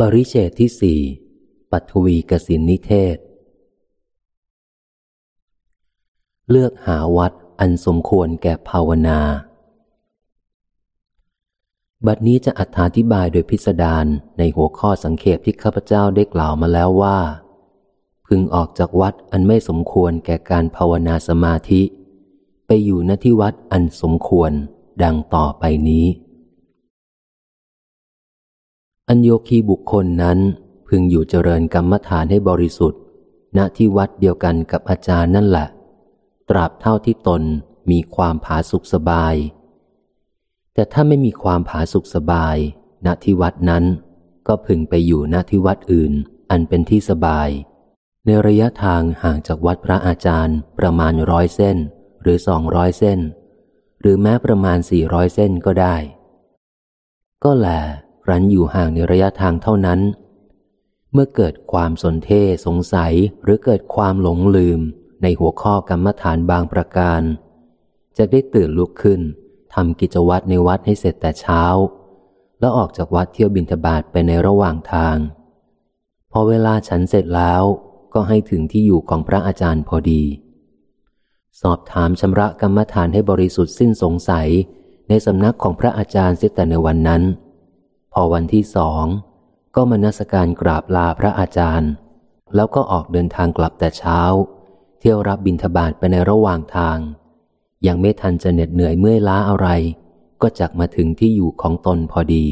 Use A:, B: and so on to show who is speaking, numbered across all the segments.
A: ปริเชตที่สี่ปัทวีกสินนิเทศ เลือกหาวัดอันสมควรแก่ภาวนา บัดนี้จะอธิบายโดยพิสดารในหัวข้อสังเขปที่ข้าพเจ้าได้กล่าวมาแล้วว่า พึงออกจากวัดอันไม่สมควรแก่การภาวนาสมาธิ ไปอยู่ณที่วัดอันสมควรดังต่อไปนี้ อัญโยคีบุคคลนั้น พึงอยู่เจริญกรรมฐานให้บริสุทธิ์ ณที่วัดเดียวกันกับอาจารย์นั่นแหละ ตราบเท่าที่ตนมีความผาสุขสบาย แต่ถ้าไม่มีความผาสุขสบาย ณที่วัดนั้น ก็พึงไปอยู่ณที่วัดอื่น อันเป็นที่สบาย ในระยะทางห่างจากวัดพระอาจารย์ประมาณร้อยเส้น หรือสองร้อยเส้น หรือแม้ประมาณสี่ร้อยเส้นก็ได้ ก็แล รั้นอยู่ห่างในระยะทางเท่านั้น เมื่อเกิดความสนเทสงสัยหรือเกิดความหลงลืมในหัวข้อกรรมฐานบางประการ จะได้ตื่นลุกขึ้นทำกิจวัตรในวัดให้เสร็จแต่เช้า แล้วออกจากวัดเที่ยวบินทบาทไปในระหว่างทาง พอเวลาฉันเสร็จแล้วก็ให้ถึงที่อยู่ของพระอาจารย์พอดี สอบถามชำระกรรมฐานให้บริสุทธิ์สิ้นสงสัยในสำนักของพระอาจารย์เสียแต่ในวันนั้น พอวันที่สองก็มานัสการกราบลาพระอาจารย์ แล้วก็ออกเดินทางกลับแต่เช้า เที่ยวรับบิณฑบาตไปในระหว่างทาง ยังไม่ทันจะเหน็ดเหนื่อยเมื่อยล้าอะไร ก็จักมาถึงที่อยู่ของตนพอดี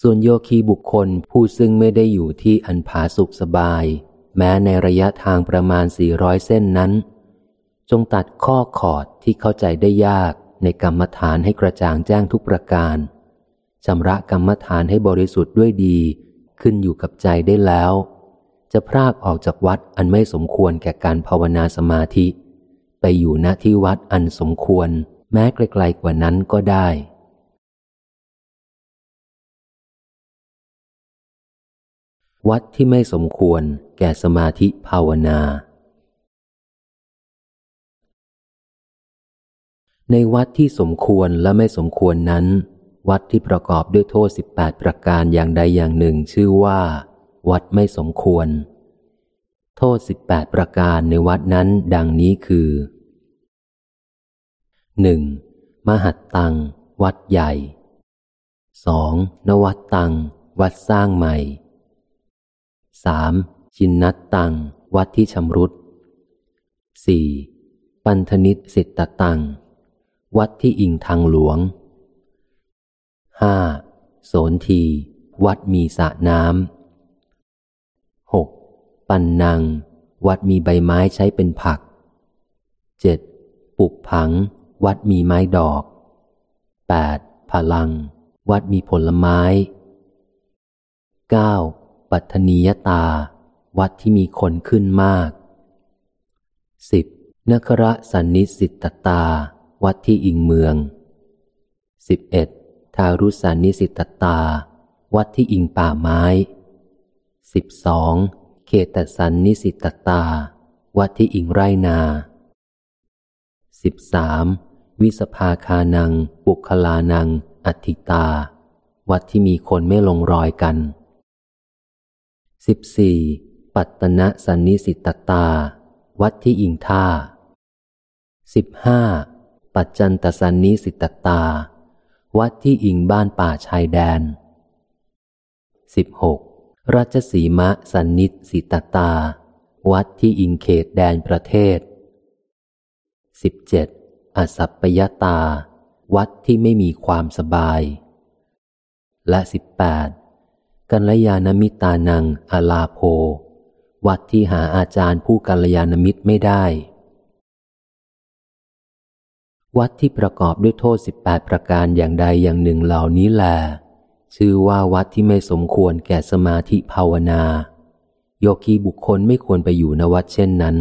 A: ส่วนโยคีบุคคลผู้ซึ่งไม่ได้อยู่ที่อันผาสุขสบาย แม้ในระยะทางประมาณสี่ร้อยเส้นนั้น จงตัดข้อขอดที่เข้าใจได้ยาก ในกรรมฐานให้กระจ่างแจ้งทุกประการชำระกรรมฐานให้บริสุทธิ์ด้วยดี ขึ้นอยู่กับใจได้แล้ว จะพรากออกจากวัดอันไม่สมควรแก่การภาวนาสมาธิ ไปอยู่ณที่วัดอันสมควร แม้ไกลๆกว่านั้นก็ได้ วัดที่ไม่สมควรแก่สมาธิภาวนา ในวัดที่สมควรและไม่สมควรนั้น วัดที่ประกอบด้วยโทษสิบแปดประการอย่างใดอย่างหนึ่งชื่อว่า วัดไม่สมควร โทษสิบแปดประการในวัดนั้นดังนี้คือหนึ่งมหัดตัง วัดใหญ่สองนวัดตัง วัดสร้างใหม่สามจินนัตตัง วัดที่ชำรุดสี่ปันธนิตสิตตตัง วัดที่อิงทางหลวงห้าโสนที วัดมีสระน้ำหกปันนัง วัดมีใบไม้ใช้เป็นผักเจ็ดปุกผัง วัดมีไม้ดอกแปดพลัง วัดมีผลไม้เก้าปัตนียตา วัดที่มีคนขึ้นมากสิบนคระสันนิสิตตา วัดที่อิงเมืองสิบเอ็ดทารุสานิสิตตา วัดที่อิงป่าไม้สิบสองเขตสันนิสิตตา วัดที่อิงไรนาสิบสามวิสภาคานัง ปุคลานัง อัติตา วัดที่มีคนไม่ลงรอยกันสิบสี่ปัตตนะสันนิสิตตา วัดที่อิงท่าสิบห้า ปัจจันตสันนิสิตตา วัดที่อิงบ้านป่าชายแดน 16. ราชสีมะสันนิสิตตา วัดที่อิงเขตแดนประเทศ 17. อสัพปยตา วัดที่ไม่มีความสบาย และ 18. กัลยาณมิตานังอาลาโพ วัดที่หาอาจารย์ผู้กัลยาณมิตรไม่ได้ วัดที่ประกอบด้วยโทษสิบแปดประการอย่างใดอย่างหนึ่งเหล่านี้แหลชื่อว่าวัดที่ไม่สมควรแก่สมาธิภาวนา โยคีบุคคลไม่ควรไปอยู่ณวัดเช่นนั้น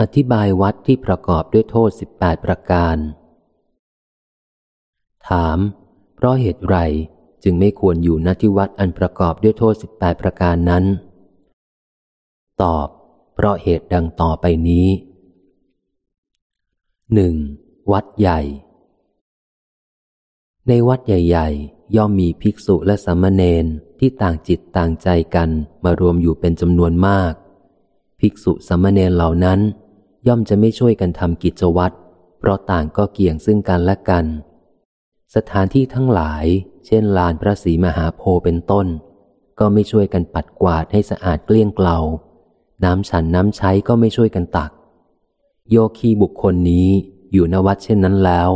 A: อธิบายวัดที่ประกอบด้วยโทษสิบแปดประการ ถาม เพราะเหตุไรจึงไม่ควรอยู่ณที่วัดอันประกอบด้วยโทษสิบแปดประการนั้น ตอบ เพราะเหตุดังต่อไปนี้ หนึ่งวัดใหญ่ ในวัดใหญ่ ๆ ย่อมมีภิกษุและสามเณรที่ต่างจิตต่างใจกันมารวมอยู่เป็นจำนวนมาก ภิกษุสามเณรเหล่านั้น ย่อมจะไม่ช่วยกันทำกิจวัตรเพราะต่างก็เกี่ยงซึ่งกันและกัน สถานที่ทั้งหลาย เช่นลานพระศรีมหาโพธิ์เป็นต้น ก็ไม่ช่วยกันปัดกวาดให้สะอาดเกลี้ยงเกลาน้ำฉันน้ำใช้ก็ไม่ช่วยกันตัก โยคีบุคคลนี้อยู่นวัดเช่นนั้นแล้ว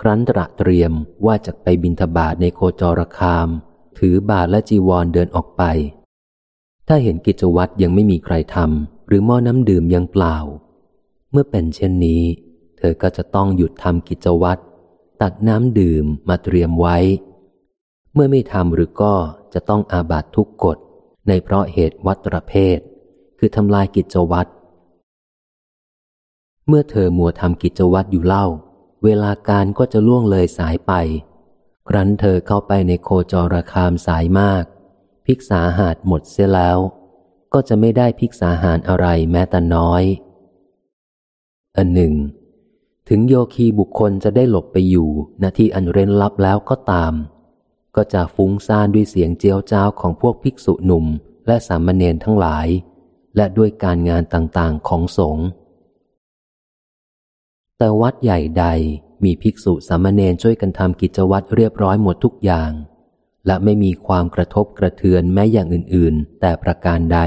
A: ครั้นตระเตรียมว่าจะไปบินทบาทในโคจรคาม ถือบาทและจีวรเดินออกไป ถ้าเห็นกิจวัตรยังไม่มีใครทำหรือหม้อน้ำดื่มยังเปล่า เมื่อเป็นเช่นนี้ เธอก็จะต้องหยุดทำกิจวัตรตักน้ำดื่มมาเตรียมไว้ เมื่อไม่ทำหรือก็จะต้องอาบัตทุกกฎในเพราะเหตุวัตรเพศ คือทำลายกิจวัตร เมื่อเธอมัวทำกิจวัตรอยู่เล่า เวลาการก็จะล่วงเลยสายไป ครั้นเธอเข้าไปในโคจรคามสายมากพิกษาหาดหมดเสียแล้ว ก็จะไม่ได้พิกษาหารอะไรแม้แต่น้อย อันหนึ่ง ถึงโยคีบุคคลจะได้หลบไปอยู่ณที่อันเร้นลับแล้วก็ตาม ก็จะฟุ้งซ่านด้วยเสียงเจียวจ้าวของพวกภิกษุหนุ่มและสามเณรทั้งหลาย และด้วยการงานต่างๆของสงฆ์ แต่วัดใหญ่ใดมีภิกษุสามเณรช่วยกันทำกิจวัตรเรียบร้อยหมดทุกอย่าง และไม่มีความกระทบกระเทือนแม้อย่างอื่น ๆ แต่ประการใด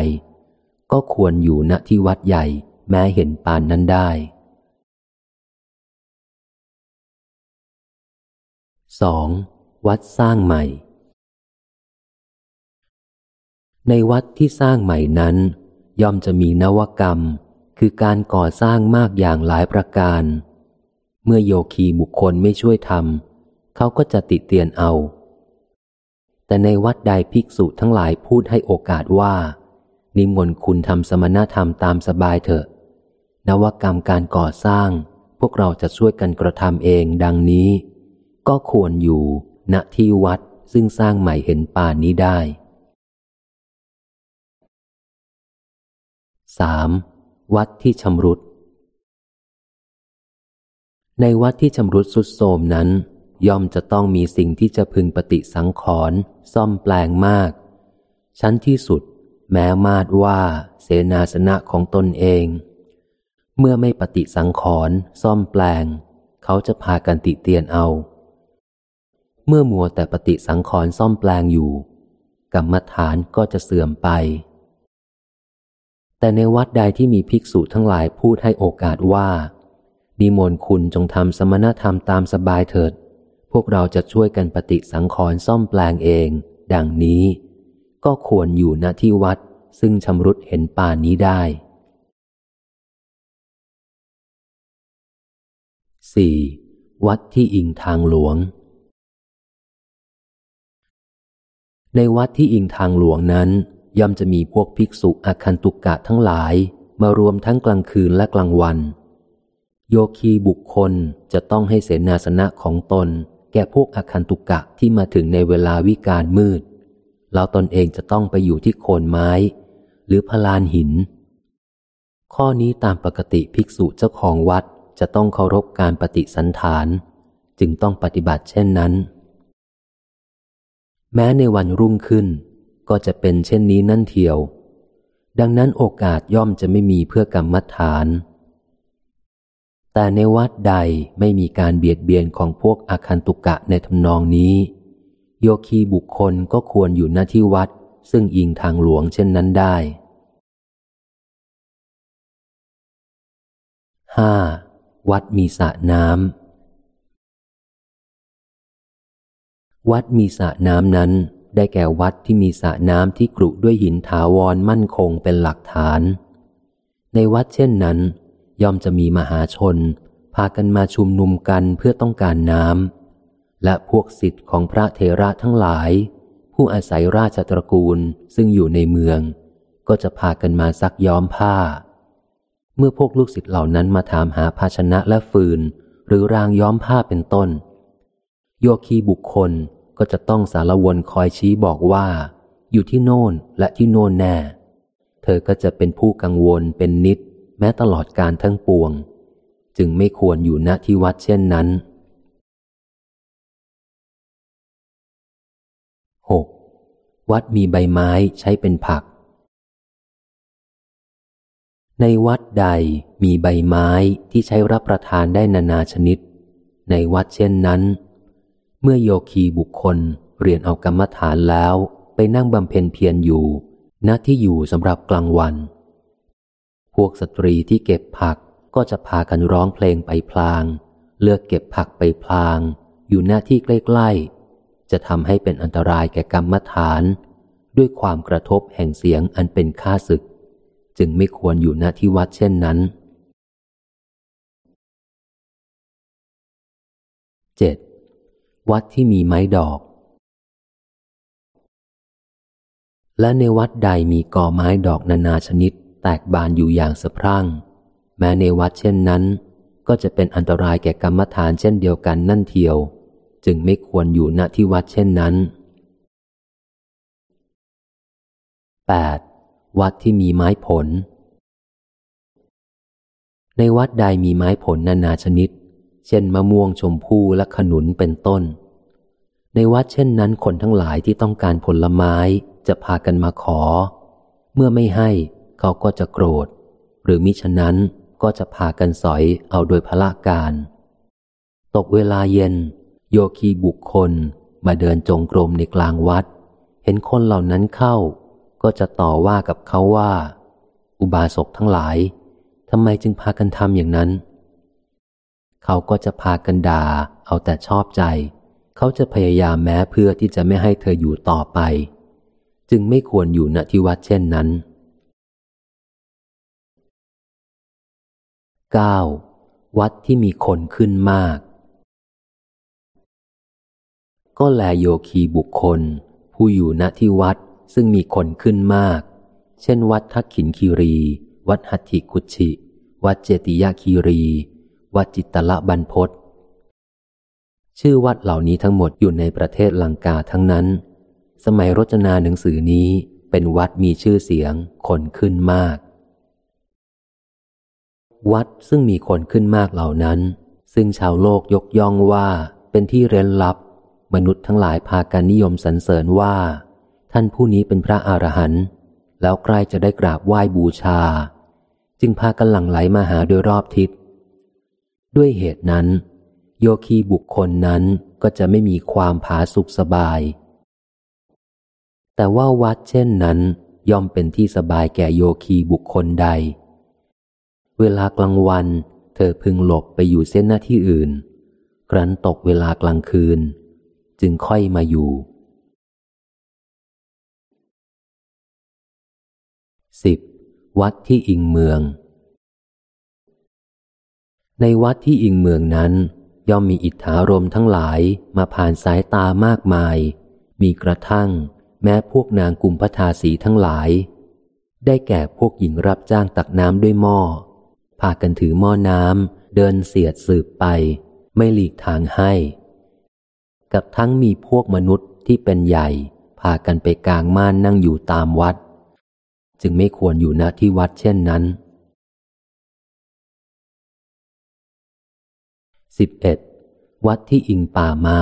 A: ก็ควรอยู่ณที่วัดใหญ่แม้เห็นปานนั้นได้ 2. วัดสร้างใหม่ ในวัดที่สร้างใหม่นั้น ย่อมจะมีนวกรรม คือการก่อสร้างมากอย่างหลายประการ เมื่อโยคีบุคคลไม่ช่วยทำเขาก็จะติเตียนเอา แต่ในวัดใดภิกษุทั้งหลายพูดให้โอกาสว่า นิมนต์คุณทำสมณธรรมตามสบายเถอะ นวกรรมการก่อสร้าง พวกเราจะช่วยกันกระทำเองดังนี้ ก็ควรอยู่ณที่วัดซึ่งสร้างใหม่เห็นป่านนี้ได้สาม วัดที่ชำรุด ในวัดที่ชำรุดสุดโทมนั้น ย่อมจะต้องมีสิ่งที่จะพึงปฏิสังขรณ์ซ่อมแปลงมาก ชั้นที่สุด แม้มาดว่าเสนาสนะของตนเอง เมื่อไม่ปฏิสังขรณ์ซ่อมแปลง เขาจะพากันติเตียนเอา เมื่อมัวแต่ปฏิสังขรณ์ซ่อมแปลงอยู่กรรมฐานก็จะเสื่อมไป แต่ในวัดใดที่มีภิกษุทั้งหลายพูดให้โอกาสว่านิมนต์คุณจงทำสมณธรรมตามสบายเถิด พวกเราจะช่วยกันปฏิสังขรณ์ซ่อมแปลงเอง ดังนี้ ก็ควรอยู่ณที่วัดซึ่งชำรุดเห็นป่านนี้ได้ 4. วัดที่อิงทางหลวง ในวัดที่อิงทางหลวงนั้น ย่อมจะมีพวกภิกษุอาคันตุกกะทั้งหลายมารวมทั้งกลางคืนและกลางวัน โยคีบุคคลจะต้องให้เสนาสนะของตน แก่พวกอาคันตุกกะที่มาถึงในเวลาวิกาลมืด แล้วตนเองจะต้องไปอยู่ที่โคนไม้ หรือพลานหิน ข้อนี้ตามปกติภิกษุเจ้าของวัดจะต้องเคารพการปฏิสันฐาน จึงต้องปฏิบัติเช่นนั้น แม้ในวันรุ่งขึ้น ก็จะเป็นเช่นนี้นั่นเทียว ดังนั้นโอกาสย่อมจะไม่มีเพื่อกรรมฐาน แต่ในวัดใดไม่มีการเบียดเบียนของพวกอาคันตุกะในทำนองนี้ โยคีบุคคลก็ควรอยู่หน้าที่วัด ซึ่งอิงทางหลวงเช่นนั้นได้ห้าวัดมีสระน้ำวัดมีสระน้ำนั้น ได้แก่วัดที่มีสระน้ำที่กรุด้วยหินถาวรมั่นคงเป็นหลักฐาน ในวัดเช่นนั้น ย่อมจะมีมหาชน พากันมาชุมนุมกันเพื่อต้องการน้ำและพวกสิทธิ์ของพระเทระทั้งหลาย ผู้อาศัยราชตระกูลซึ่งอยู่ในเมือง ก็จะพากันมาซักย้อมผ้า เมื่อพวกลูกศิษย์เหล่านั้นมาถามหาภาชนะและฟืน หรือรางย้อมผ้าเป็นต้น โยคีบุคคล ก็จะต้องสารวนคอยชี้บอกว่า อยู่ที่โน่นและที่โน่นแน่ เธอก็จะเป็นผู้กังวลเป็นนิด แม้ตลอดการทั้งปวง จึงไม่ควรอยู่ณที่วัดเช่นนั้น 6. วัดมีใบไม้ใช้เป็นผัก ในวัดใดมีใบไม้ที่ใช้รับประทานได้นานาชนิด ในวัดเช่นนั้น เมื่อโยคีบุคคลเรียนเอากรรมฐานแล้วไปนั่งบำเพ็ญเพียรอยู่ณที่อยู่สำหรับกลางวัน พวกสตรีที่เก็บผักก็จะพากันร้องเพลงไปพลาง เลือกเก็บผักไปพลาง อยู่หน้าที่ใกล้ๆ จะทำให้เป็นอันตรายแก่กรรมฐาน ด้วยความกระทบแห่งเสียงอันเป็นค่าศึก จึงไม่ควรอยู่หน้าที่วัดเช่นนั้น 7. วัดที่มีไม้ดอก และในวัดใดมีกอไม้ดอกนานาชนิด แตกบานอยู่อย่างสะพรั่ง แม้ในวัดเช่นนั้น ก็จะเป็นอันตรายแก่กรรมฐานเช่นเดียวกันนั่นเทียว จึงไม่ควรอยู่ณที่วัดเช่นนั้น 8. วัดที่มีไม้ผล ในวัดใดมีไม้ผลนานาชนิด เช่นมะม่วงชมพู่และขนุนเป็นต้น ในวัดเช่นนั้นคนทั้งหลายที่ต้องการผลไม้จะพากันมาขอ เมื่อไม่ให้เขาก็จะโกรธ หรือมิฉะนั้นก็จะพากันสอยเอาโดยพละการ ตกเวลาเย็น โยคีบุคคลมาเดินจงกรมในกลางวัด เห็นคนเหล่านั้นเข้า ก็จะต่อว่ากับเขาว่า อุบาสกทั้งหลายทำไมจึงพากันทำอย่างนั้น เขาก็จะพากันด่าเอาแต่ชอบใจ เขาจะพยายามแม้เพื่อที่จะไม่ให้เธออยู่ต่อไป จึงไม่ควรอยู่ณที่วัดเช่นนั้น 9. วัดที่มีคนขึ้นมาก ก็แลโยคีบุคคล ผู้อยู่ณที่วัดซึ่งมีคนขึ้นมาก เช่น วัดทักขินคีรี วัดหัตถิกุชิ วัดเจติยาคีรี วัดจิตตละบันพศชื่อวัดเหล่านี้ทั้งหมดอยู่ในประเทศลังกาทั้งนั้น สมัยรจนาหนังสือนี้เป็นวัดมีชื่อเสียง คนขึ้นมาก วัดซึ่งมีคนขึ้นมากเหล่านั้น ซึ่งชาวโลกยกย่องว่าเป็นที่เร้นลับ มนุษย์ทั้งหลายพากันนิยมสรรเสริญว่า ท่านผู้นี้เป็นพระอรหันต์แล้วใกล้จะได้กราบไหว้บูชา จึงพากันหลั่งไหลมาหาโดยรอบทิศ ด้วยเหตุนั้น โยคีบุคคลนั้นก็จะไม่มีความผาสุขสบาย แต่ว่าวัดเช่นนั้นย่อมเป็นที่สบายแก่โยคีบุคคลใด เวลากลางวัน เธอพึงหลบไปอยู่เส้นหน้าที่อื่น ครั้นตกเวลากลางคืน จึงค่อยมาอยู่สิบวัดที่อิงเมือง ในวัดที่อิงเมืองนั้น ย่อมมีอิทธารมทั้งหลายมาผ่านสายตามากมาย มีกระทั่ง แม้พวกนางกุมพทาสีทั้งหลาย ได้แก่พวกหญิงรับจ้างตักน้ำด้วยหม้อพากันถือหม้อน้ำเดินเสียดสืบไป ไม่หลีกทางให้ กับทั้งมีพวกมนุษย์ที่เป็นใหญ่ พากันไปกลางม่านนั่งอยู่ตามวัด จึงไม่ควรอยู่ณที่วัดเช่นนั้น 11. วัดที่อิงป่าไม้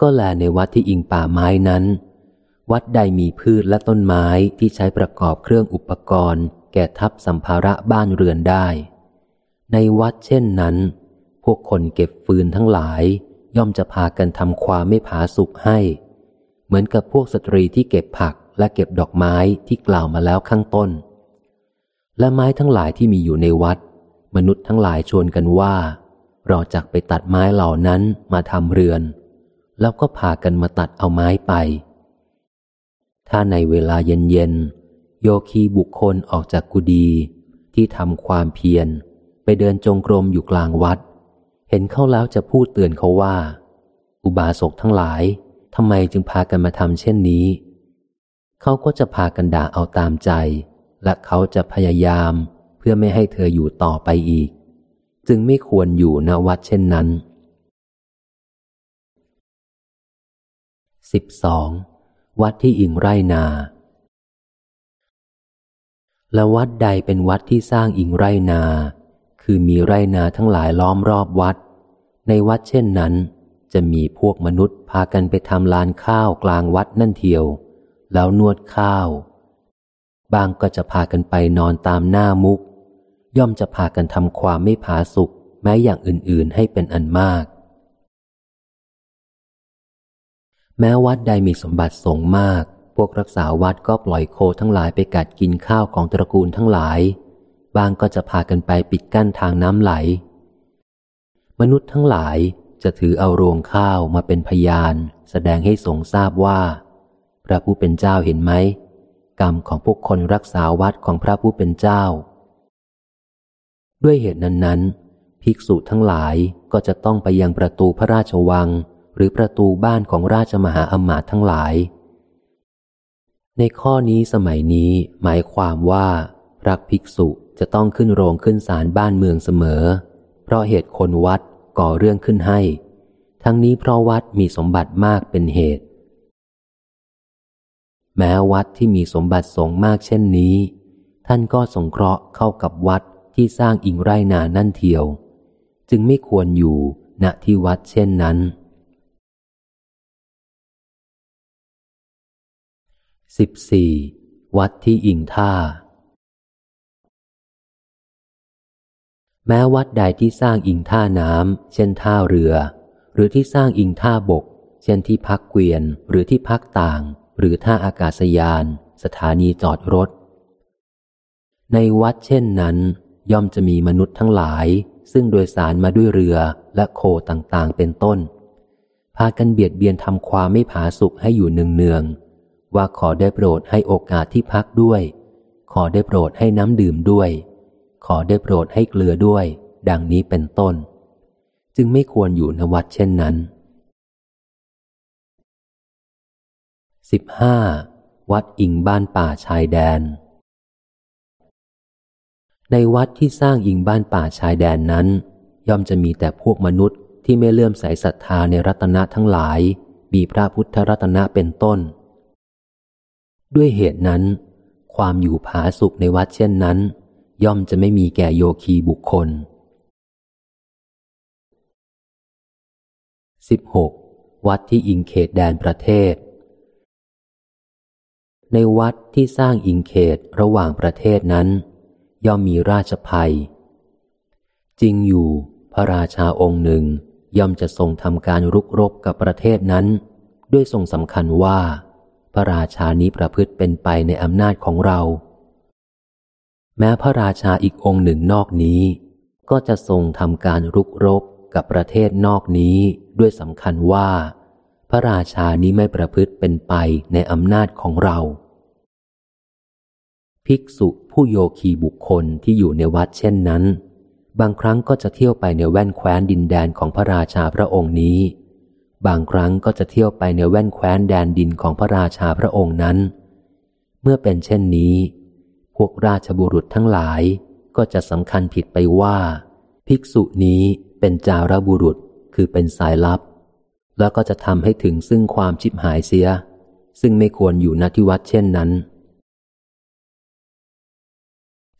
A: ก็แลในวัดที่อิงป่าไม้นั้น วัดใดมีพืชและต้นไม้ที่ใช้ประกอบเครื่องอุปกรณ์ แก่ทับสัมภาระบ้านเรือนได้ ในวัดเช่นนั้น พวกคนเก็บฟืนทั้งหลาย ย่อมจะพากันทำความไม่ผาสุกให้ เหมือนกับพวกสตรีที่เก็บผักและเก็บดอกไม้ที่กล่าวมาแล้วข้างต้นและไม้ทั้งหลายที่มีอยู่ในวัด มนุษย์ทั้งหลายชวนกันว่า เราจักไปตัดไม้เหล่านั้นมาทำเรือน แล้วก็พากันมาตัดเอาไม้ไป ถ้าในเวลาเย็นๆ โยคีบุคคลออกจากกุดีที่ทำความเพียร ไปเดินจงกรมอยู่กลางวัด เห็นเข้าแล้วจะพูดเตือนเขาว่า อุบาสกทั้งหลายทำไมจึงพากันมาทำเช่นนี้ เขาก็จะพากันด่าเอาตามใจ และเขาจะพยายาม พื่อไม่ให้เธออยู่ต่อไปอีก จึงไม่ควรอยู่ณวัดเช่นนั้นสิบสองวัดที่อิงไรนา และวัดใดเป็นวัดที่สร้างอิงไรนา คือมีไรนาทั้งหลายล้อมรอบวัด ในวัดเช่นนั้น จะมีพวกมนุษย์พากันไปทำลานข้าวกลางวัดนั่นเทียว แล้วนวดข้าวบางก็จะพากันไปนอนตามหน้ามุก ย่อมจะพากันทำความไม่ผาสุกแม้อย่างอื่นๆให้เป็นอันมาก แม้วัดใดมีสมบัติสงมาก พวกรักษาวัดก็ปล่อยโคทั้งหลายไปกัดกินข้าวของตระกูลทั้งหลาย บางก็จะพากันไปปิดกั้นทางน้ำไหล มนุษย์ทั้งหลายจะถือเอารวงข้าวมาเป็นพยาน แสดงให้สงทราบว่า พระผู้เป็นเจ้าเห็นไหมกรรมของพวกคนรักษาวัดของพระผู้เป็นเจ้า ด้วยเหตุนั้น ๆ ภิกษุทั้งหลายก็จะต้องไปยังประตูพระราชวัง หรือประตูบ้านของราชมหาอมาตย์ทั้งหลาย ในข้อนี้สมัยนี้หมายความว่าพระภิกษุจะต้องขึ้นโรงขึ้นศาลบ้านเมืองเสมอ เพราะเหตุคนวัดก่อเรื่องขึ้นให้ ทั้งนี้เพราะวัดมีสมบัติมากเป็นเหตุ แม้วัดที่มีสมบัติสงมากเช่นนี้ ท่านก็สงเคราะห์เข้ากับวัด ที่สร้างอิงไรนานั่นเทียว จึงไม่ควรอยู่ณที่วัดเช่นนั้นสิบสี่วัดที่อิงท่า แม้วัดใดที่สร้างอิงท่าน้ำเช่นท่าเรือ หรือที่สร้างอิงท่าบก เช่นที่พักเกวียนหรือที่พักต่าง หรือท่าอากาศยาน สถานีจอดรถ ในวัดเช่นนั้น ย่อมจะมีมนุษย์ทั้งหลาย ซึ่งโดยสารมาด้วยเรือและโคต่างๆ เป็นต้น พากันเบียดเบียนทำความไม่ผาสุกให้อยู่เนืองๆว่าขอได้โปรดให้โอกาสที่พักด้วย ขอได้โปรดให้น้ำดื่มด้วย ขอได้โปรดให้เกลือด้วย ดังนี้เป็นต้น จึงไม่ควรอยู่ในวัดเช่นนั้น 15. วัดอิงบ้านป่าชายแดน ในวัดที่สร้างอิงบ้านป่าชายแดนนั้น ย่อมจะมีแต่พวกมนุษย์ที่ไม่เลื่อมใสศรัทธาในรัตนะทั้งหลาย มีพระพุทธรัตนะเป็นต้น ด้วยเหตุนั้น ความอยู่ผาสุกในวัดเช่นนั้น ย่อมจะไม่มีแก่โยคีบุคคล 16. วัดที่อิงเขตแดนประเทศ ในวัดที่สร้างอิงเขตระหว่างประเทศนั้น ย่อมมีราชภัย จริงอยู่พระราชาองค์หนึ่งย่อมจะทรงทำการรุกรบกับประเทศนั้น ด้วยทรงสำคัญว่า พระราชานี้ประพฤติเป็นไปในอำนาจของเรา แม้พระราชาอีกองค์หนึ่งนอกนี้ ก็จะทรงทำการรุกรบกับประเทศนอกนี้ด้วยสำคัญว่า พระราชานี้ไม่ประพฤติเป็นไปในอำนาจของเรา ภิกษุผู้โยคีบุคคลที่อยู่ในวัดเช่นนั้น บางครั้งก็จะเที่ยวไปในแว่นแคว้นดินแดนของพระราชาพระองค์นี้ บางครั้งก็จะเที่ยวไปในแว่นแคว้นแดนดินของพระราชาพระองค์นั้น เมื่อเป็นเช่นนี้ พวกราชบุรุษทั้งหลายก็จะสำคัญผิดไปว่า ภิกษุนี้เป็นจารบุรุษคือเป็นสายลับ แล้วก็จะทำให้ถึงซึ่งความชิบหายเสีย ซึ่งไม่ควรอยู่ณที่วัดเช่นนั้น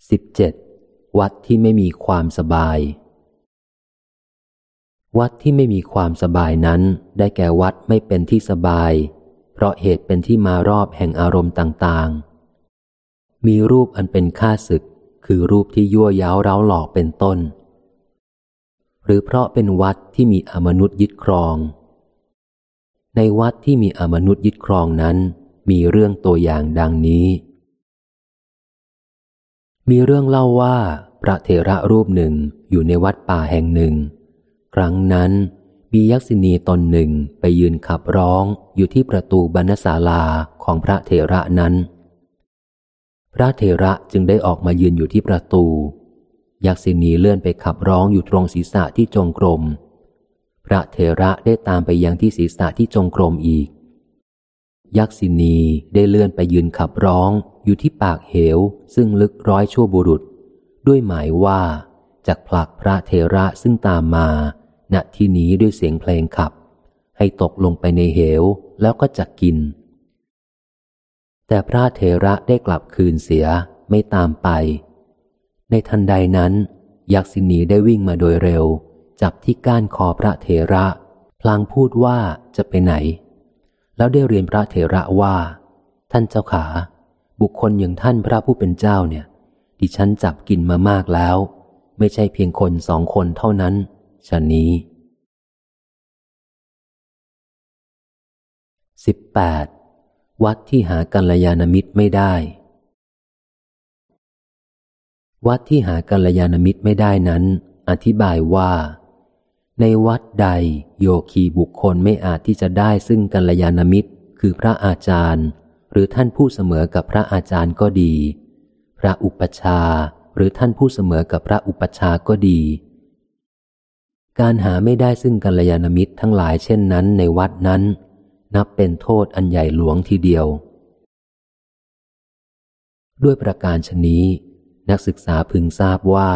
A: 17. วัดที่ไม่มีความสบาย วัดที่ไม่มีความสบายนั้น ได้แก่วัดไม่เป็นที่สบาย เพราะเหตุเป็นที่มารอบแห่งอารมณ์ต่างๆ มีรูปอันเป็นค่าศึก คือรูปที่ยั่วย้าวเร้าหลอกเป็นต้น หรือเพราะเป็นวัดที่มีอมนุษย์ยึดครอง ในวัดที่มีอมนุษย์ยึดครองนั้น มีเรื่องตัวอย่างดังนี้ มีเรื่องเล่าว่าพระเถระรูปหนึ่งอยู่ในวัดป่าแห่งหนึ่ง ครั้งนั้นมียักษินีตนหนึ่งไปยืนขับร้องอยู่ที่ประตูบรรณศาลาของพระเถระนั้น พระเถระจึงได้ออกมายืนอยู่ที่ประตู ยักษินีเลื่อนไปขับร้องอยู่ตรงศีรษะที่จงกรม พระเถระได้ตามไปยังที่ศีรษะที่จงกรมอีก ยักษินีได้เลื่อนไปยืนขับร้องอยู่ที่ปากเหว ซึ่งลึกร้อยชั่วบุรุษ ด้วยหมายว่าจากผลักพระเถระซึ่งตามมา ณที่นี้ด้วยเสียงเพลงขับ ให้ตกลงไปในเหวแล้วก็จะกิน แต่พระเถระได้กลับคืนเสียไม่ตามไป ในทันใดนั้น ยักษินีได้วิ่งมาโดยเร็ว จับที่ก้านคอพระเถระผลางพูดว่าจะไปไหน แล้วได้เรียนพระเถระว่า ท่านเจ้าขา บุคคลอย่างท่านพระผู้เป็นเจ้าเนี่ย ดิฉันจับกินมามากแล้ว ไม่ใช่เพียงคนสองคนเท่านั้นชนนี้สิบแปดวัดที่หากัลยาณมิตรไม่ได้ วัดที่หากัลยาณมิตรไม่ได้นั้น อธิบายว่า ในวัดใดโยคีบุคคลไม่อาจที่จะได้ซึ่งกัลยาณมิตร คือพระอาจารย์ หรือท่านผู้เสมอกับพระอาจารย์ก็ดี พระอุปชาหรือท่านผู้เสมอกับพระอุปชาก็ดี การหาไม่ได้ซึ่งกัลยาณมิตรทั้งหลายเช่นนั้นในวัดนั้น นับเป็นโทษอันใหญ่หลวงทีเดียว ด้วยประการชนี้ นักศึกษาพึงทราบว่า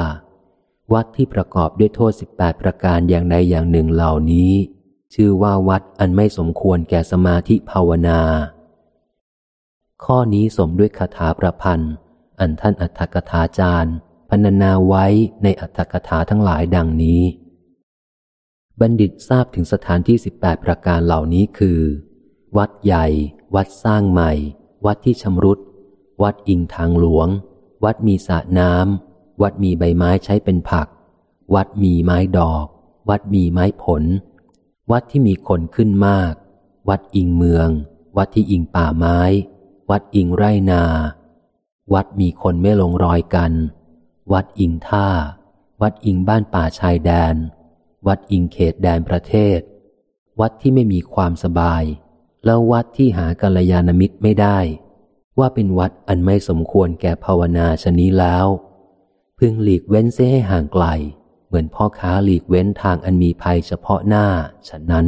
A: วัดที่ประกอบด้วยโทษสิบแปดประการอย่างใดอย่างหนึ่งเหล่านี้ ชื่อว่าวัดอันไม่สมควรแก่สมาธิภาวนา ข้อนี้สมด้วยคาถาประพันธ์ อันท่านอัฏฐกถาจารย์พรรณนาไว้ในอัฏฐกถาทั้งหลายดังนี้ บัณฑิตทราบถึงสถานที่สิบแปดประการเหล่านี้คือ วัดใหญ่ วัดสร้างใหม่ วัดที่ชำรุด วัดอิงทางหลวง วัดมีสระน้ำ วัดมีใบไม้ใช้เป็นผัก วัดมีไม้ดอก วัดมีไม้ผล วัดที่มีคนขึ้นมาก วัดอิงเมือง วัดที่อิงป่าไม้ วัดอิงไรนา วัดมีคนไม่ลงรอยกัน วัดอิงท่า วัดอิงบ้านป่าชายแดน วัดอิงเขตแดนประเทศ วัดที่ไม่มีความสบาย แล้ววัดที่หากัลยาณมิตรไม่ได้ ว่าเป็นวัดอันไม่สมควรแก่ภาวนาชนี้แล้ว พึงหลีกเว้นเสียให้ห่างไกล เหมือนพ่อค้าหลีกเว้นทางอันมีภัยเฉพาะหน้า ฉะนั้น